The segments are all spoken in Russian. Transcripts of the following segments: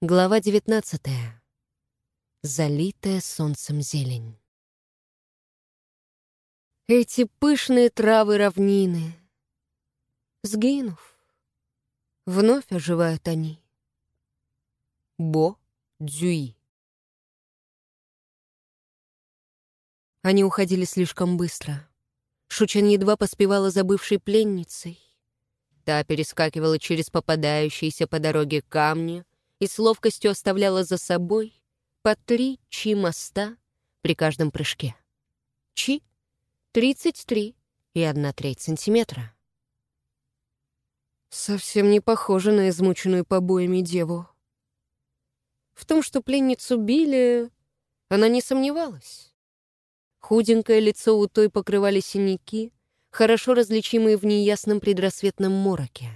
Глава 19. Залитая солнцем зелень. Эти пышные травы равнины, сгинув, вновь оживают они. Бо Дзюи. Они уходили слишком быстро. Шучен едва поспевала за бывшей пленницей. Та перескакивала через попадающиеся по дороге камни, и с ловкостью оставляла за собой по три чи-моста при каждом прыжке. Чи — 33 и 1 треть сантиметра. Совсем не похоже на измученную побоями деву. В том, что пленницу били, она не сомневалась. Худенькое лицо у той покрывали синяки, хорошо различимые в неясном предрассветном мороке.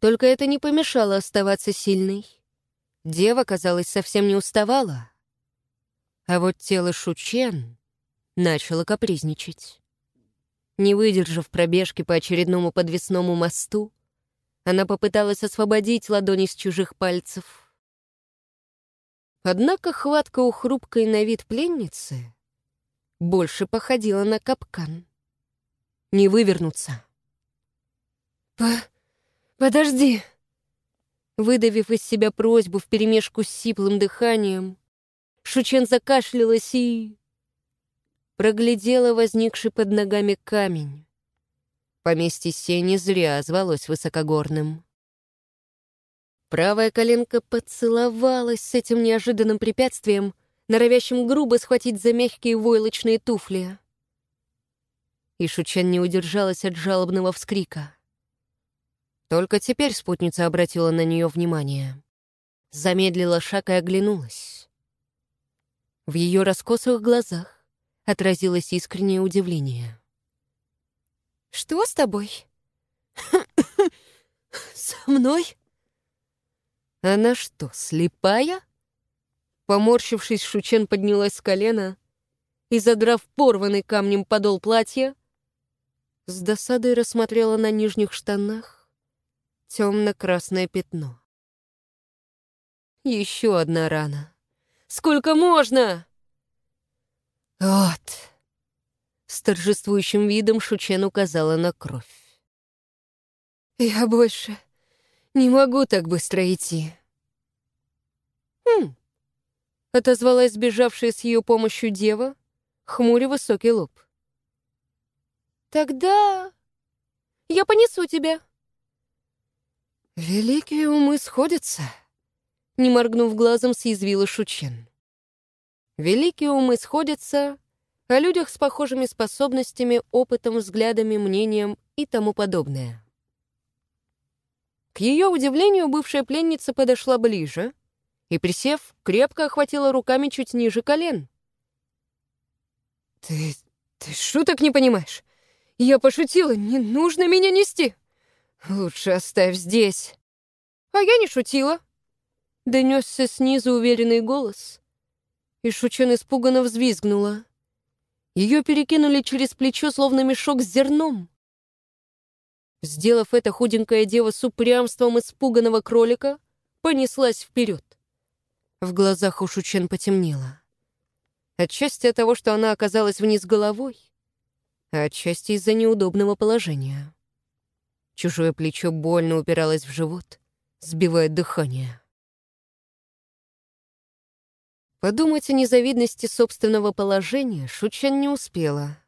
Только это не помешало оставаться сильной. Дева, казалось, совсем не уставала. А вот тело Шучен начало капризничать. Не выдержав пробежки по очередному подвесному мосту, она попыталась освободить ладони с чужих пальцев. Однако хватка у хрупкой на вид пленницы больше походила на капкан. Не вывернуться. «По... «Подожди!» Выдавив из себя просьбу вперемешку с сиплым дыханием, Шучен закашлялась и... проглядела возникший под ногами камень. Поместье Сени зря звалось высокогорным. Правая коленка поцеловалась с этим неожиданным препятствием, норовящим грубо схватить за мягкие войлочные туфли. И Шучен не удержалась от жалобного вскрика. Только теперь спутница обратила на нее внимание. Замедлила шаг и оглянулась. В ее раскосых глазах отразилось искреннее удивление. «Что с тобой?» «Со мной?» «Она что, слепая?» Поморщившись, Шучен поднялась с колена и, задрав порванный камнем подол платья, с досадой рассмотрела на нижних штанах темно-красное пятно. Еще одна рана. Сколько можно? Вот. С торжествующим видом Шучен указала на кровь. Я больше не могу так быстро идти. Хм. Отозвалась сбежавшая с ее помощью дева, хмуря высокий лоб. Тогда я понесу тебя. «Великие умы сходятся», — не моргнув глазом, съязвила Шучен. «Великие умы сходятся о людях с похожими способностями, опытом, взглядами, мнением и тому подобное». К ее удивлению, бывшая пленница подошла ближе и, присев, крепко охватила руками чуть ниже колен. «Ты... ты шуток не понимаешь? Я пошутила, не нужно меня нести!» «Лучше оставь здесь». «А я не шутила». Донесся снизу уверенный голос, и Шучен испуганно взвизгнула. Ее перекинули через плечо, словно мешок с зерном. Сделав это, худенькая дева с упрямством испуганного кролика понеслась вперед. В глазах у Шучен потемнело. Отчасти от того, что она оказалась вниз головой, а отчасти из-за неудобного положения. Чужое плечо больно упиралось в живот, сбивая дыхание. Подумать о незавидности собственного положения Шучан не успела.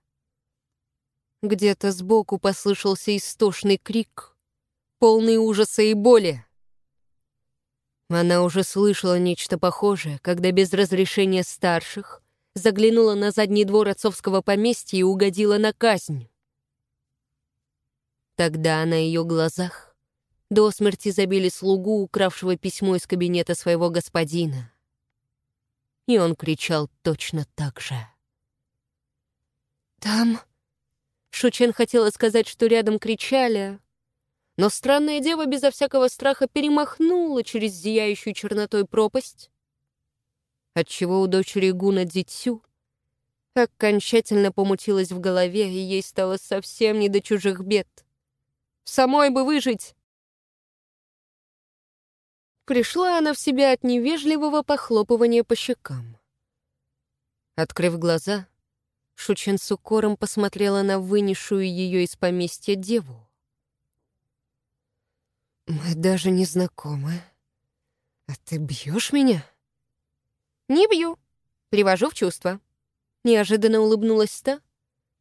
Где-то сбоку послышался истошный крик, полный ужаса и боли. Она уже слышала нечто похожее, когда без разрешения старших заглянула на задний двор отцовского поместья и угодила на казнь. Тогда на ее глазах до смерти забили слугу, укравшего письмо из кабинета своего господина. И он кричал точно так же. «Там...» Шучен хотела сказать, что рядом кричали, но странная дева безо всякого страха перемахнула через зияющую чернотой пропасть, отчего у дочери Гуна Дитсю окончательно помутилась в голове, и ей стало совсем не до чужих бед. Самой бы выжить. Пришла она в себя от невежливого похлопывания по щекам. Открыв глаза, Шучен с укором посмотрела на вынесшую ее из поместья деву. «Мы даже не знакомы. А ты бьешь меня?» «Не бью. Привожу в чувство». Неожиданно улыбнулась та,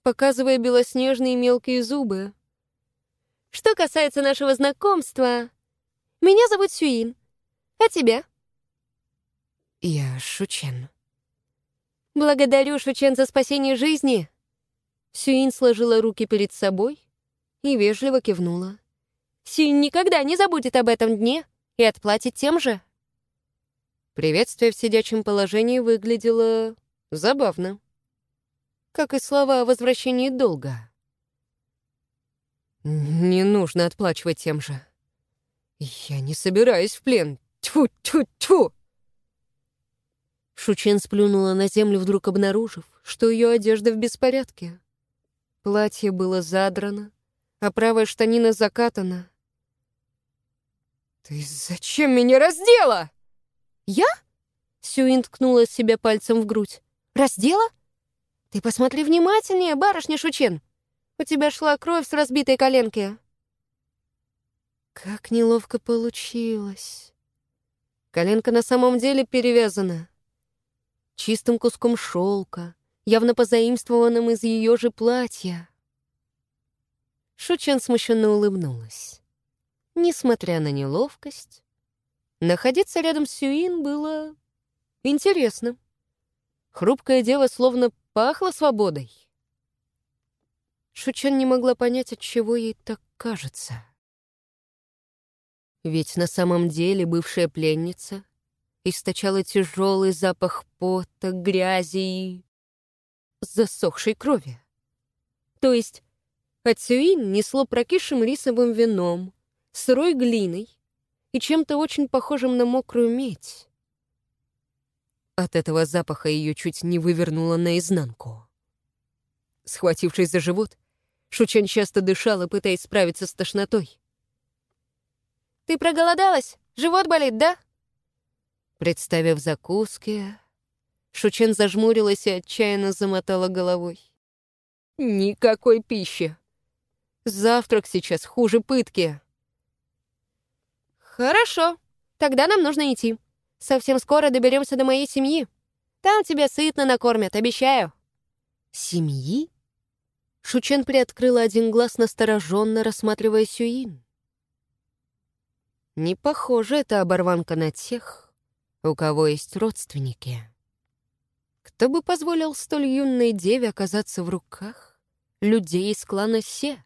показывая белоснежные мелкие зубы. «Что касается нашего знакомства, меня зовут Сюин. А тебя?» «Я Шучен». «Благодарю, Шучен, за спасение жизни!» Сюин сложила руки перед собой и вежливо кивнула. «Сюин никогда не забудет об этом дне и отплатит тем же». Приветствие в сидячем положении выглядело забавно. Как и слова о возвращении долга. «Не нужно отплачивать тем же. Я не собираюсь в плен. Тьфу-тьфу-тьфу!» Шучен сплюнула на землю, вдруг обнаружив, что ее одежда в беспорядке. Платье было задрано, а правая штанина закатана. «Ты зачем меня раздела?» «Я?» Сюин ткнула себя пальцем в грудь. «Раздела? Ты посмотри внимательнее, барышня Шучен. У тебя шла кровь с разбитой коленки». Как неловко получилось. Коленка на самом деле перевязана чистым куском шелка, явно позаимствованным из ее же платья. Шучен смущенно улыбнулась. Несмотря на неловкость, находиться рядом с Сюин было интересно. Хрупкая дева словно пахла свободой. Шучен не могла понять, от чего ей так кажется. Ведь на самом деле бывшая пленница источала тяжелый запах пота, грязи и засохшей крови. То есть от несло прокисшим рисовым вином, сырой глиной и чем-то очень похожим на мокрую медь. От этого запаха ее чуть не вывернуло наизнанку. Схватившись за живот, Шучен часто дышала, пытаясь справиться с тошнотой. «Ты проголодалась? Живот болит, да?» Представив закуски, Шучен зажмурилась и отчаянно замотала головой. «Никакой пищи! Завтрак сейчас хуже пытки!» «Хорошо, тогда нам нужно идти. Совсем скоро доберемся до моей семьи. Там тебя сытно накормят, обещаю». «Семьи?» Шучен приоткрыла один глаз, настороженно рассматривая Сюин. «Не похоже это оборванка на тех, у кого есть родственники. Кто бы позволил столь юной деве оказаться в руках людей из клана Се?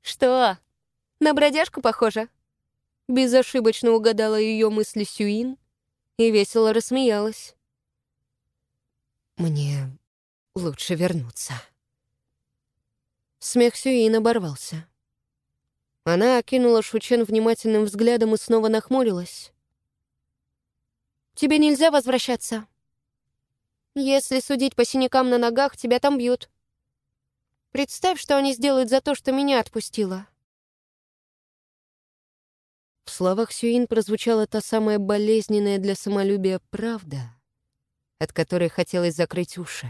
«Что, на бродяжку похоже?» Безошибочно угадала ее мысли Сюин и весело рассмеялась. «Мне лучше вернуться». Смех Сюин оборвался. Она окинула Шучен внимательным взглядом и снова нахмурилась. Тебе нельзя возвращаться. Если судить по синякам на ногах, тебя там бьют. Представь, что они сделают за то, что меня отпустила. В словах Сюин прозвучала та самая болезненная для самолюбия правда, от которой хотелось закрыть уши.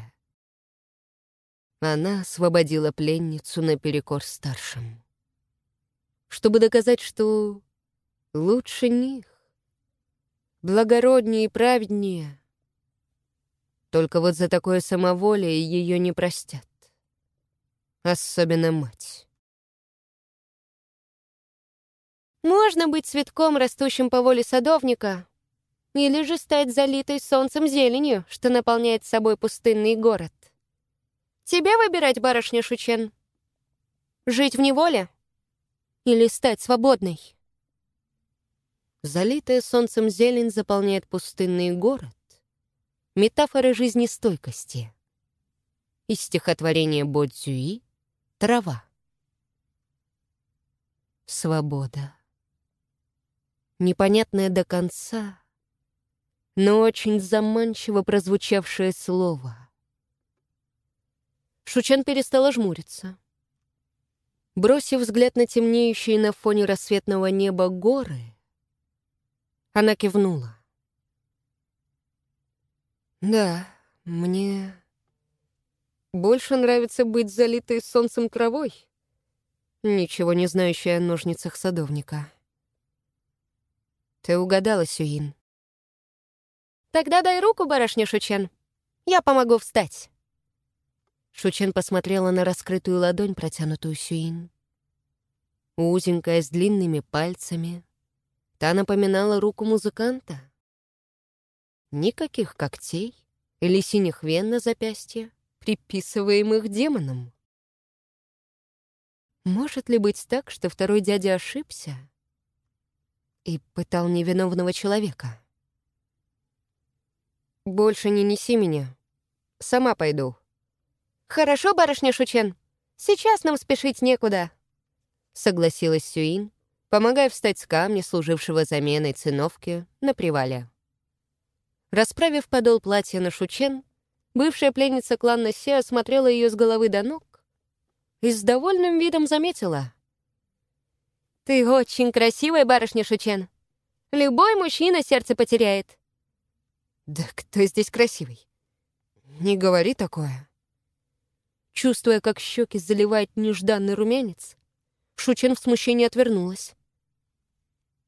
Она освободила пленницу наперекор старшим. Чтобы доказать, что лучше них благороднее и праведнее. Только вот за такое самоволие ее не простят. Особенно мать. Можно быть цветком, растущим по воле садовника, или же стать залитой солнцем зеленью, что наполняет собой пустынный город. Тебе выбирать, барышня Шучен? Жить в неволе? Или стать свободной? Залитая солнцем зелень заполняет пустынный город. Метафора жизнестойкости. Из стихотворения Бодзюи «Трава». Свобода. Непонятное до конца, но очень заманчиво прозвучавшее слово. Шучан перестала жмуриться. Бросив взгляд на темнеющие на фоне рассветного неба горы, Она кивнула. «Да, мне больше нравится быть залитой солнцем травой, ничего не знающей о ножницах садовника». «Ты угадала, Сюин». «Тогда дай руку, барышня Шучен. Я помогу встать». Шучен посмотрела на раскрытую ладонь, протянутую Сюин. Узенькая, с длинными пальцами. Та напоминала руку музыканта. Никаких когтей или синих вен на запястье, приписываемых демоном. Может ли быть так, что второй дядя ошибся и пытал невиновного человека? «Больше не неси меня. Сама пойду», «Хорошо, барышня Шучен. Сейчас нам спешить некуда», — согласилась Сюин, помогая встать с камня, служившего заменой циновки, на привале. Расправив подол платья на Шучен, бывшая пленница клана Се осмотрела ее с головы до ног и с довольным видом заметила. «Ты очень красивая, барышня Шучен. Любой мужчина сердце потеряет». «Да кто здесь красивый? Не говори такое». Чувствуя, как щеки заливает нежданный румянец, Шучен в смущении отвернулась.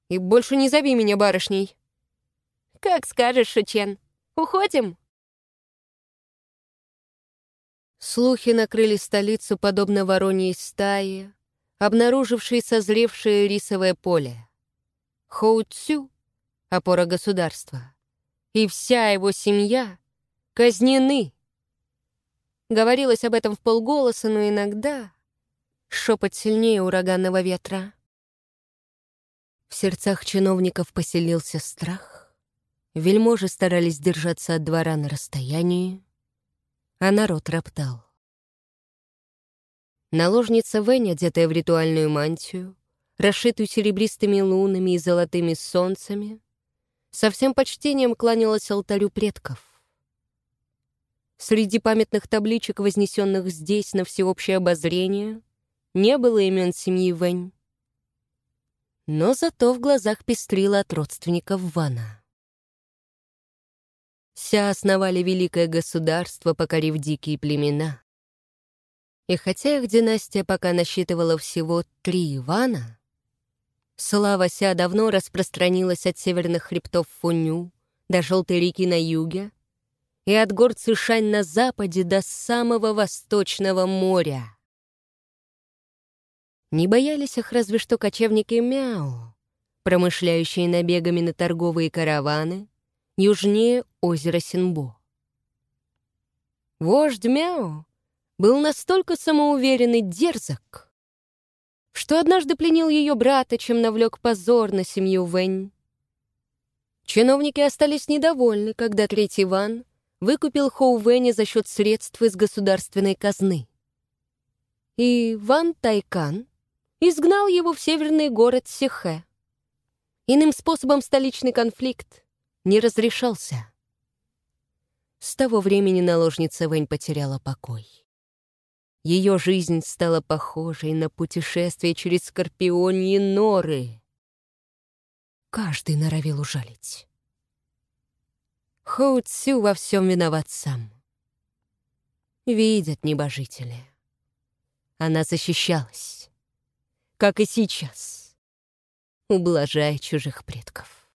«И больше не зови меня барышней!» «Как скажешь, Шучен. Уходим?» Слухи накрыли столицу, подобно вороньей стае, обнаружившей созревшее рисовое поле. Хоу-Цю — опора государства, и вся его семья казнены Говорилось об этом в полголоса, но иногда шепот сильнее ураганного ветра. В сердцах чиновников поселился страх. Вельможи старались держаться от двора на расстоянии, а народ роптал. Наложница Вэнь, одетая в ритуальную мантию, расшитую серебристыми лунами и золотыми солнцами, со всем почтением кланялась алтарю предков. Среди памятных табличек, вознесенных здесь на всеобщее обозрение, не было имен семьи Вэнь. Но зато в глазах пестрило от родственников Вана. Ся основали великое государство, покорив дикие племена. И хотя их династия пока насчитывала всего три Ивана, слава Ся давно распространилась от северных хребтов Фуню до Желтой реки на юге, и от гор Цишань на западе до самого восточного моря. Не боялись их разве что кочевники Мяо, промышляющие набегами на торговые караваны южнее озера Синбо. Вождь Мяо был настолько самоуверенный дерзок, что однажды пленил ее брата, чем навлек позор на семью Вэнь. Чиновники остались недовольны, когда третий Ван выкупил Хоувеня за счет средств из государственной казны. И Ван Тайкан изгнал его в северный город Сихэ. Иным способом столичный конфликт не разрешался. С того времени наложница Вэнь потеряла покой. Ее жизнь стала похожей на путешествие через скорпионьи норы. Каждый норовил ужалить. Хоу Цю во всем виноват сам. Видят небожители. Она защищалась, как и сейчас, ублажая чужих предков.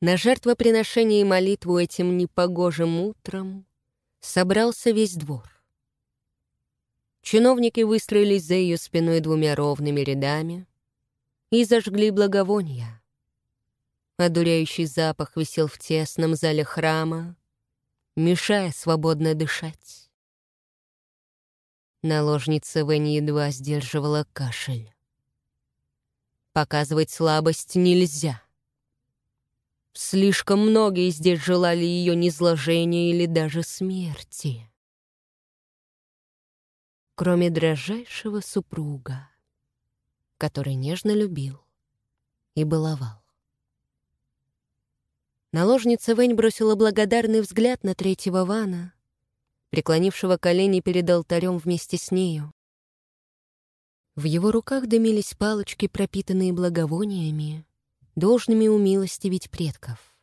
На жертвоприношение и молитву этим непогожим утром собрался весь двор. Чиновники выстроились за ее спиной двумя ровными рядами и зажгли благовония. Одуряющий запах висел в тесном зале храма, мешая свободно дышать. Наложница Вэнь едва сдерживала кашель. Показывать слабость нельзя. Слишком многие здесь желали ее низложения или даже смерти. Кроме дрожайшего супруга, который нежно любил и баловал. Наложница Вэнь бросила благодарный взгляд на третьего Вана, преклонившего колени перед алтарем вместе с нею. В его руках дымились палочки, пропитанные благовониями, должными умилостивить предков.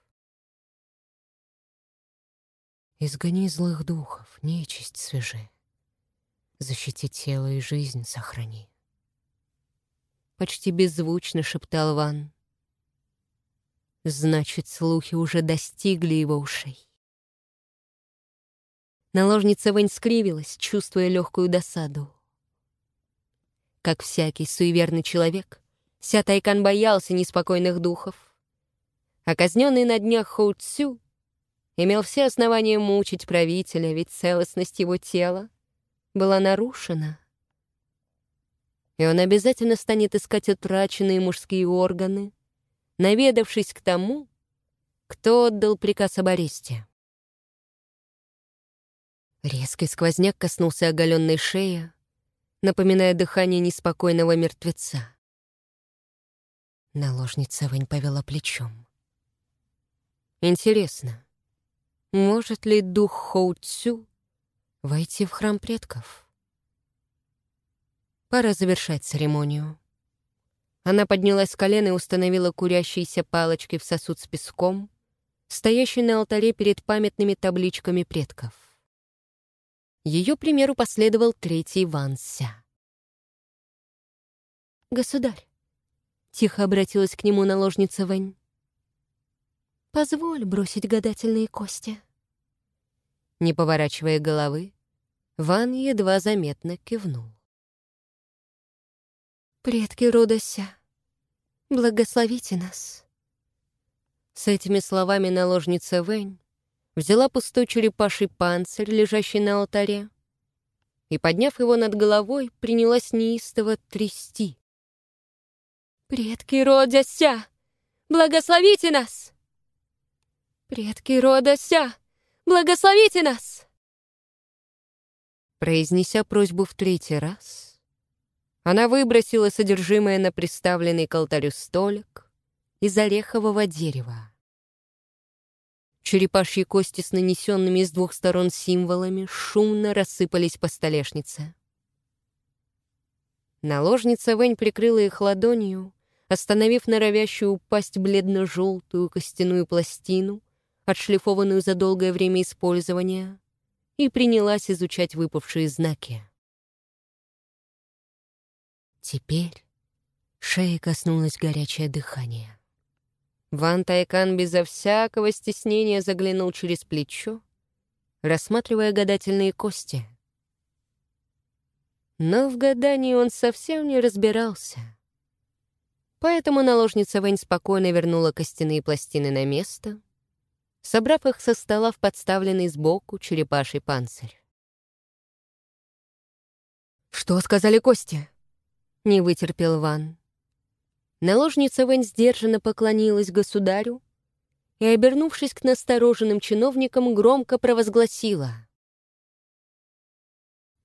Изгони злых духов, нечисть свежи, защити тело и жизнь сохрани. Почти беззвучно шептал Ван. Значит, слухи уже достигли его ушей. Наложница Вэнь скривилась, чувствуя легкую досаду. Как всякий суеверный человек, Ся Тайкан боялся неспокойных духов. А казненный на днях Хоу Цю имел все основания мучить правителя, ведь целостность его тела была нарушена. И он обязательно станет искать утраченные мужские органы, наведавшись к тому, кто отдал приказ об аресте. Резкий сквозняк коснулся оголенной шеи, напоминая дыхание неспокойного мертвеца. Наложница Вэнь повела плечом. Интересно, может ли дух Хоу войти в храм предков? Пора завершать церемонию. Она поднялась с колен и установила курящиеся палочки в сосуд с песком, стоящий на алтаре перед памятными табличками предков. Ее примеру последовал третий Ван Ся. «Государь», — тихо обратилась к нему наложница Вэнь, «позволь бросить гадательные кости». Не поворачивая головы, Ван едва заметно кивнул. «Предки рода Ся, благословите нас». С этими словами наложница Вэнь взяла пустой черепаший панцирь, лежащий на алтаре, и, подняв его над головой, принялась неистово трясти. «Предки рода ся, благословите нас! Предки рода ся, благословите нас!» Произнеся просьбу в третий раз, она выбросила содержимое на приставленный к алтарю столик из орехового дерева. Черепашьи кости с нанесенными с двух сторон символами шумно рассыпались по столешнице. Наложница Вэнь прикрыла их ладонью, остановив норовящую упасть бледно-желтую костяную пластину, отшлифованную за долгое время использования, и принялась изучать выпавшие знаки. Теперь шеи коснулось горячее дыхание. Ван Тайкан безо всякого стеснения заглянул через плечо, рассматривая гадательные кости. Но в гадании он совсем не разбирался. Поэтому наложница Вэнь спокойно вернула костяные пластины на место, собрав их со стола в подставленный сбоку черепаший панцирь. «Что сказали кости?» — не вытерпел Ван. Наложница Вэнь сдержанно поклонилась государю и, обернувшись к настороженным чиновникам, громко провозгласила.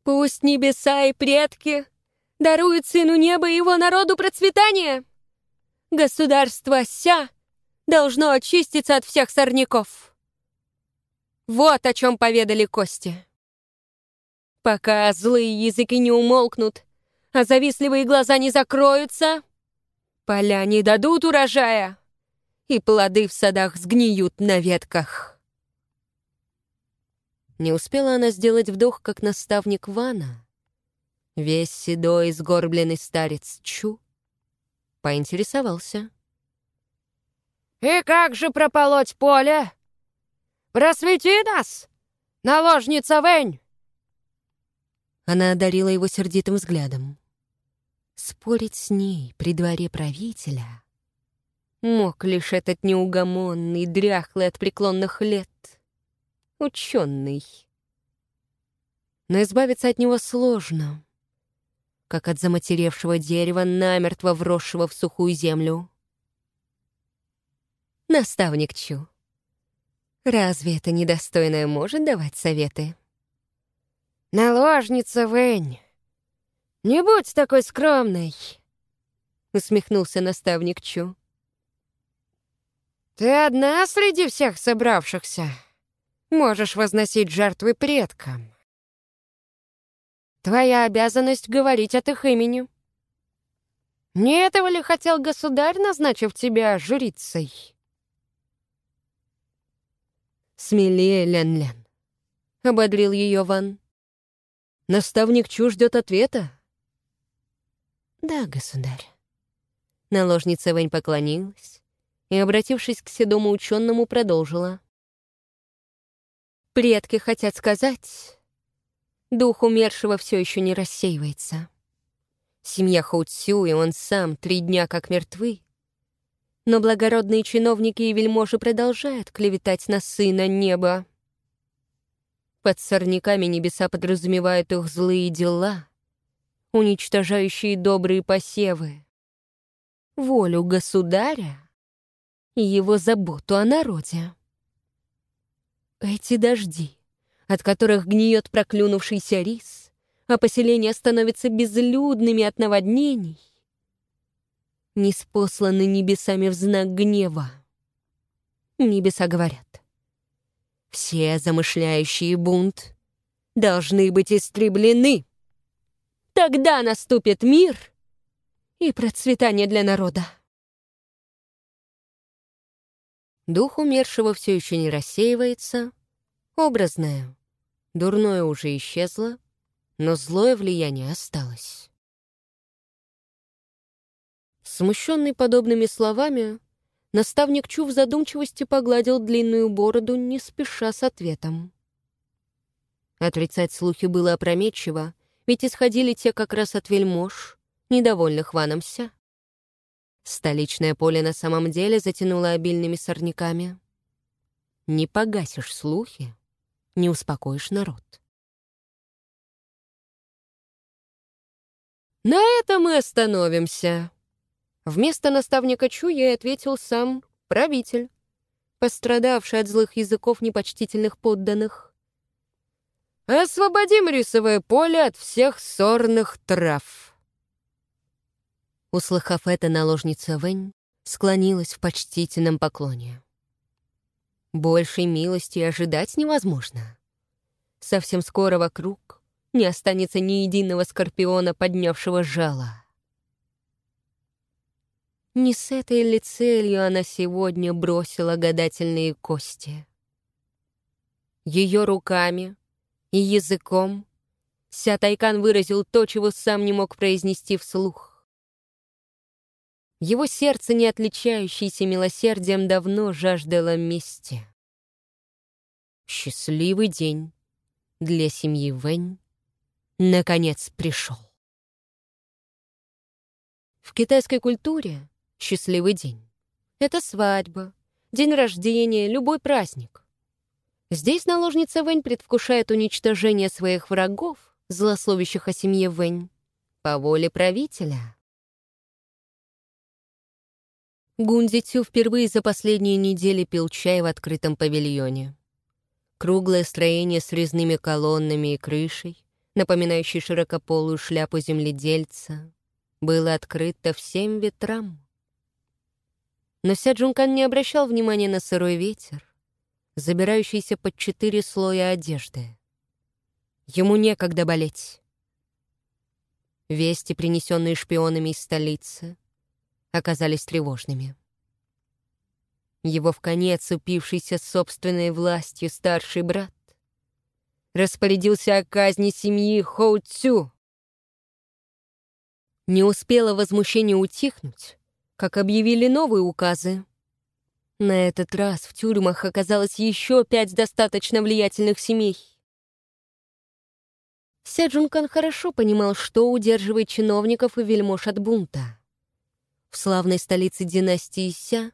«Пусть небеса и предки даруют сыну неба его народу процветание! Государство Ся должно очиститься от всех сорняков!» Вот о чем поведали кости. Пока злые языки не умолкнут, а завистливые глаза не закроются, Поля не дадут урожая, и плоды в садах сгниют на ветках. Не успела она сделать вдох, как наставник Вана, весь седой сгорбленный старец Чу, поинтересовался. «И как же прополоть поле? Просвети нас, наложница Вэнь!» Она одарила его сердитым взглядом. Спорить с ней при дворе правителя мог лишь этот неугомонный, дряхлый от преклонных лет, ученый. Но избавиться от него сложно, как от заматеревшего дерева, намертво вросшего в сухую землю. Наставник Чу, разве это недостойное может давать советы? Наложница Вэнь, «Не будь такой скромной!» — усмехнулся наставник Чу. «Ты одна среди всех собравшихся. Можешь возносить жертвы предкам. Твоя обязанность говорить от их имени. Не этого ли хотел государь, назначив тебя жрицей? Смелее, Лян-Лян, — ободрил ее Ван. Наставник Чу ждет ответа. Да, государь. Наложница Вэнь поклонилась и, обратившись к седому ученому, продолжила. Предки хотят сказать, дух умершего все еще не рассеивается. Семья Хоуцю и он сам три дня как мертвы. Но благородные чиновники и вельможи продолжают клеветать на сына неба. Под сорняками небеса подразумевают их злые дела, уничтожающие добрые посевы, волю государя и его заботу о народе. Эти дожди, от которых гниет проклюнувшийся рис, а поселения становятся безлюдными от наводнений, не спосланы небесами в знак гнева. Небеса говорят, все замышляющие бунт должны быть истреблены. Тогда наступит мир и процветание для народа. Дух умершего все еще не рассеивается. Образное. Дурное уже исчезло, но злое влияние осталось. Смущенный подобными словами, наставник Чу в задумчивости погладил длинную бороду, не спеша с ответом. Отрицать слухи было опрометчиво, ведь исходили те как раз от вельмож, недовольных Ваном Ся. Столичное поле на самом деле затянуло обильными сорняками. Не погасишь слухи, не успокоишь народ. На этом мы остановимся. Вместо наставника Чу я ответил сам правитель, пострадавший от злых языков непочтительных подданных. Освободим рисовое поле от всех сорных трав. Услыхав это, наложница Вэнь склонилась в почтительном поклоне. Большей милости ожидать невозможно. Совсем скоро вокруг не останется ни единого скорпиона, поднявшего жало. Не с этой ли целью она сегодня бросила гадательные кости? Ее руками и языком Ся Тайкан выразил то, чего сам не мог произнести вслух. Его сердце, не отличающееся милосердием, давно жаждало мести. Счастливый день для семьи Вэнь наконец пришел. В китайской культуре счастливый день — это свадьба, день рождения, любой праздник. Здесь наложница Вэнь предвкушает уничтожение своих врагов, злословящих о семье Вэнь, по воле правителя — Гунзи Цю впервые за последние недели пил чай в открытом павильоне. Круглое строение с резными колоннами и крышей, напоминающей широкополую шляпу земледельца, было открыто всем ветрам. Но Ся Джункан не обращал внимания на сырой ветер, забирающийся под четыре слоя одежды. Ему некогда болеть. Вести, принесенные шпионами из столицы — оказались тревожными. Его в конец упившийся собственной властью старший брат распорядился о казни семьи Хоу Цю. Не успело возмущение утихнуть, как объявили новые указы. На этот раз в тюрьмах оказалось еще пять достаточно влиятельных семей. Ся Джункан хорошо понимал, что удерживает чиновников и вельмож от бунта. В славной столице династии Ся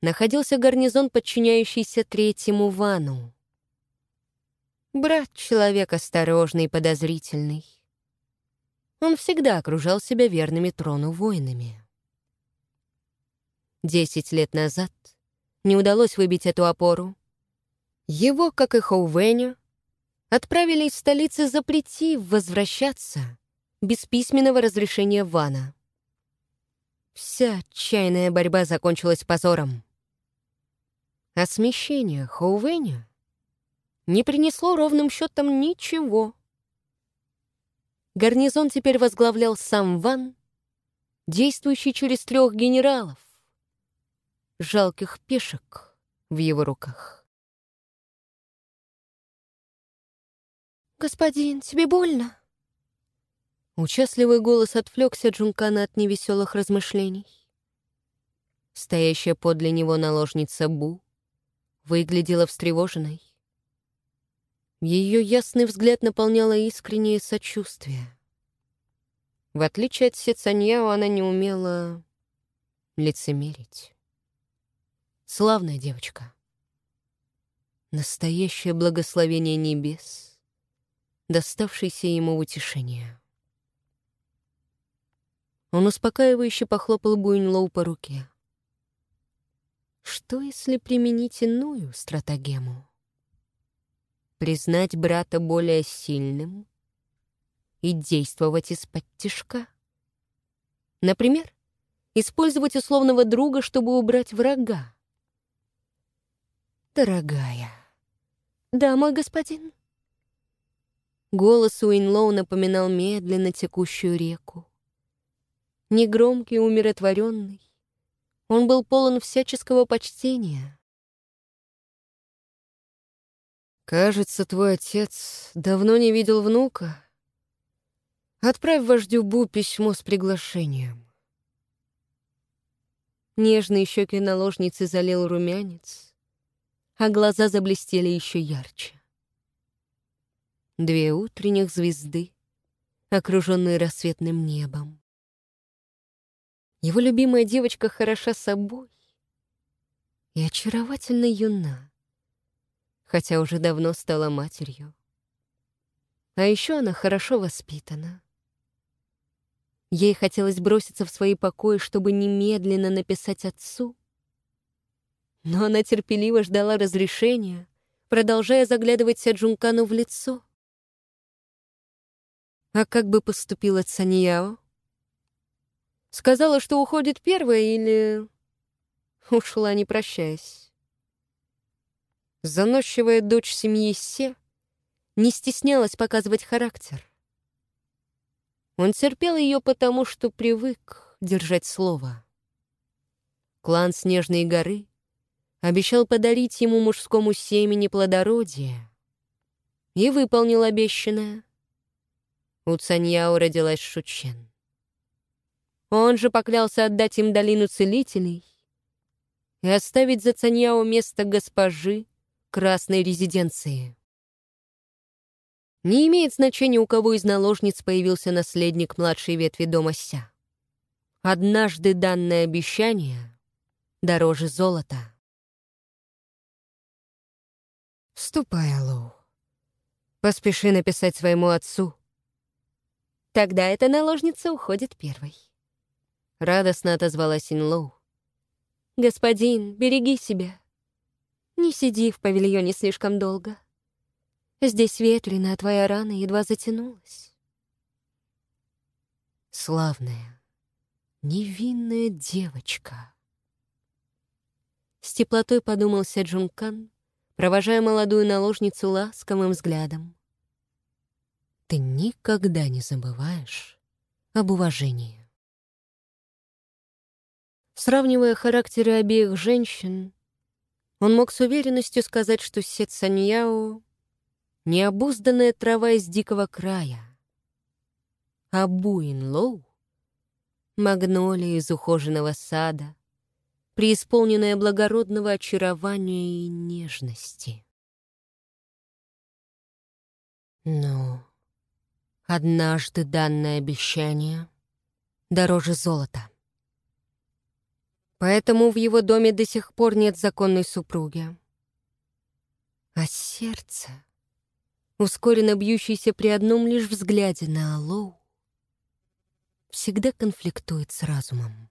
находился гарнизон, подчиняющийся третьему Вану. Брат человек осторожный и подозрительный. Он всегда окружал себя верными трону воинами. Десять лет назад не удалось выбить эту опору. Его, как и Хоувеня, отправили из столицы, запретив возвращаться без письменного разрешения Вана. Вся отчаянная борьба закончилась позором. А смещение Хоувеня не принесло ровным счетом ничего. Гарнизон теперь возглавлял сам Ван, действующий через трех генералов, жалких пешек в его руках. «Господин, тебе больно?» Участливый голос отвлекся Джункана от невеселых размышлений. Стоящая подле него наложница Бу выглядела встревоженной. Ее ясный взгляд наполняло искреннее сочувствие. В отличие от Сецаньяо, она не умела лицемерить. Славная девочка. Настоящее благословение небес, доставшееся ему утешение. Он успокаивающе похлопал Буинлоу по руке. Что, если применить иную стратагему? Признать брата более сильным и действовать из-под тишка? Например, использовать условного друга, чтобы убрать врага. «Дорогая». «Да, мой господин». Голос Уинлоу напоминал медленно текущую реку. Негромкий, умиротворенный, он был полон всяческого почтения. «Кажется, твой отец давно не видел внука. Отправь вождю Бу письмо с приглашением». Нежные щеки наложницы залил румянец, а глаза заблестели еще ярче. Две утренних звезды, окруженные рассветным небом. Его любимая девочка хороша собой и очаровательно юна, хотя уже давно стала матерью. А еще она хорошо воспитана. Ей хотелось броситься в свои покои, чтобы немедленно написать отцу, но она терпеливо ждала разрешения, продолжая заглядывать Сяджункану в лицо. А как бы поступила Цаньяо? Сказала, что уходит первая или... Ушла, не прощаясь. Заносчивая дочь семьи Се не стеснялась показывать характер. Он терпел ее потому, что привык держать слово. Клан Снежной горы обещал подарить ему мужскому семени плодородие и выполнил обещанное. У Цаньяо родилась Шучен. Он же поклялся отдать им долину целителей и оставить за Цаньяо место госпожи красной резиденции. Не имеет значения, у кого из наложниц появился наследник младшей ветви дома Ся. Однажды данное обещание дороже золота. Ступай, Аллоу. Поспеши написать своему отцу. Тогда эта наложница уходит первой. Радостно отозвалась Инлоу. «Господин, береги себя. Не сиди в павильоне слишком долго. Здесь ветрено, а твоя рана едва затянулась». Славная, невинная девочка. С теплотой подумал Седжункан, провожая молодую наложницу ласковым взглядом. Ты никогда не забываешь об уважении. Сравнивая характеры обеих женщин, он мог с уверенностью сказать, что Сет Саньяо — необузданная трава из дикого края, а Буин Лоу — магнолия из ухоженного сада, преисполненная благородного очарования и нежности. Но однажды данное обещание дороже золота. Поэтому в его доме до сих пор нет законной супруги. А сердце, ускоренно бьющееся при одном лишь взгляде на Алоу, всегда конфликтует с разумом.